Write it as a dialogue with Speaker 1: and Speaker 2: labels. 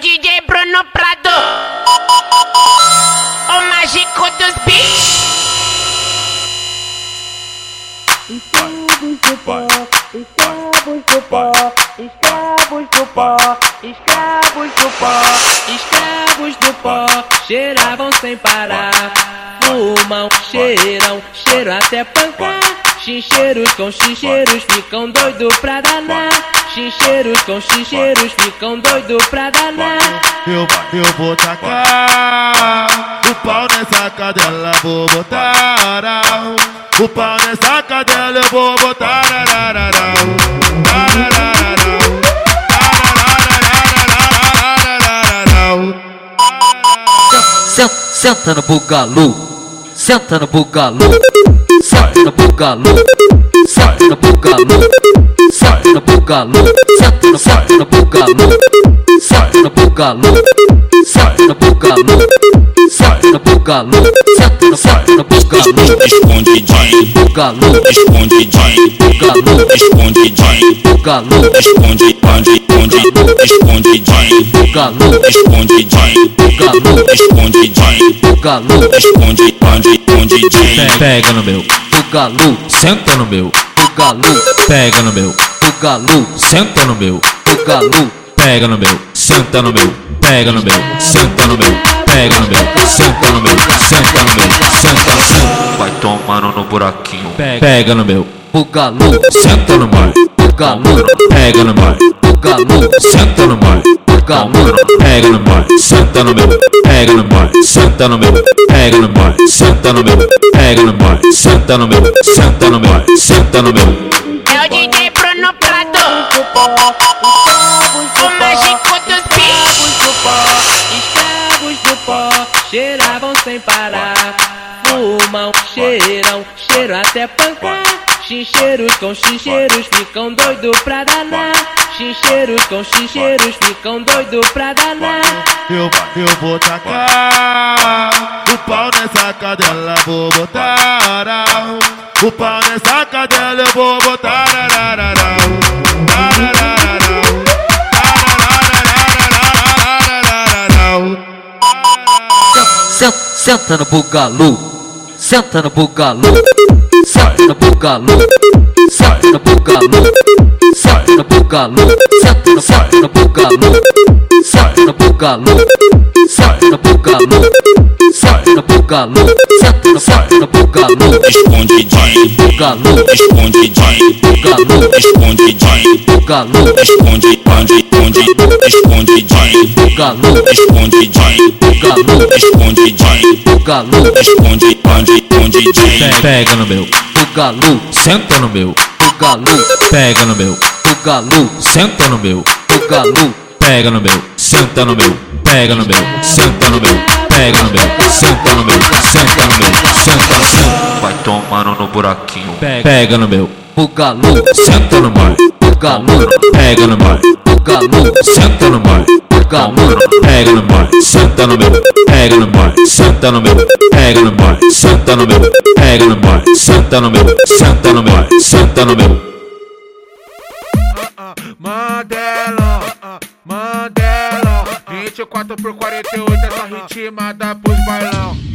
Speaker 1: DJ Bruno Prado, o mágico dos beats.
Speaker 2: Escravos do pó, escravos do pó, escravos do pó, escravos do pó, escravos do pó, cheiravam sem parar, fumam, cheiram, cheiro até pancar. Chincheiros com chincheiros ficam doido pra danar. Chincheiros com chincheiros ficam doido pra danar.
Speaker 3: Eu, eu vou tacar o pau nessa cadela, vou botar o pau nessa cadela, eu vou botar.
Speaker 4: senta no bugalu, senta no bugalu, senta no bugalu, senta no bugalu, senta no bugalu, senta no senta no bugalu, senta no bugalu, senta no bugalu, senta no bugalu, senta no senta no bugalu,
Speaker 5: Escondidinho,
Speaker 4: bugalu,
Speaker 5: escondidinho,
Speaker 4: bugalu,
Speaker 5: escondidinho,
Speaker 4: bugalu,
Speaker 5: esconde, esconde, esconde, escondidinho,
Speaker 4: bugalu,
Speaker 5: escondidinho,
Speaker 4: bugalu,
Speaker 5: escondidinho,
Speaker 4: bugalu,
Speaker 5: esconde, esconde, escondidinho.
Speaker 6: Pega no meu,
Speaker 4: bugalu,
Speaker 6: senta no meu,
Speaker 4: bugalu,
Speaker 6: pega no meu,
Speaker 4: bugalu,
Speaker 6: senta no meu,
Speaker 4: bugalu,
Speaker 6: pega no meu, senta no meu, pega no meu, senta no meu, pega no meu, senta no meu, senta no meu, senta no meu,
Speaker 7: Vai tomando no buraquinho.
Speaker 6: pega, pega no meu,
Speaker 4: bugalu,
Speaker 6: senta no meu,
Speaker 4: bugalu,
Speaker 6: pega no meu,
Speaker 4: bugalu,
Speaker 6: senta no meu,
Speaker 4: bugalu,
Speaker 6: pega no meu, senta no meu, pega no meu, senta no meu, pega no meu, senta no meu, pega no meu, senta no meu, senta no meu, senta no meu.
Speaker 1: É o DJ Bruno Prado, o mágico dos
Speaker 2: pó, escravos do pó, cheiravam sem parar. Fumam, cheiram, cheiro até pancar. Chincheiros com chincheiros ficam doido pra danar. Chincheiros com chincheiros ficam doido pra danar.
Speaker 3: Eu, eu vou tacar o pau nessa cadela, vou botar o pau nessa cadela, eu vou botar. arararau,
Speaker 4: senta, senta no bugalu, senta no bugalu, senta no bugalu, senta no bugalu, bugalu, senta no senta no bugalu, senta no bugalu, senta no bugalu, senta no bugalu, senta no senta no bugalu,
Speaker 5: Escondidinho,
Speaker 4: bugalu,
Speaker 5: escondidinho,
Speaker 4: bugalu,
Speaker 5: escondidinho,
Speaker 4: bugalu,
Speaker 5: esconde, esconde, esconde, escondidinho,
Speaker 4: bugalu,
Speaker 5: escondidinho,
Speaker 4: bugalu,
Speaker 5: escondidinho,
Speaker 4: bugalu,
Speaker 5: esconde, esconde, escondidinho.
Speaker 6: Pega no meu,
Speaker 4: bugalu,
Speaker 6: senta no meu,
Speaker 4: bugalu,
Speaker 6: pega no meu,
Speaker 4: bugalu,
Speaker 6: senta no meu,
Speaker 4: bugalu,
Speaker 6: pega no meu, senta no meu, pega no meu, senta no meu, pega no meu, senta no meu, senta no meu, senta no meu,
Speaker 7: Vai tomando no buraquinho.
Speaker 6: pega no meu,
Speaker 4: bugalu,
Speaker 6: senta no meu,
Speaker 4: bugalu,
Speaker 6: pega no meu,
Speaker 4: bugalu,
Speaker 6: senta no meu,
Speaker 4: bugalu,
Speaker 6: pega no meu, senta no meu, pega no meu, senta no meu, pega no meu, senta no meu, pega no meu, senta no meu, senta no meu, senta no meu.
Speaker 3: Mandela, Mandela. 24 por 48, essa ritmada pros bailão.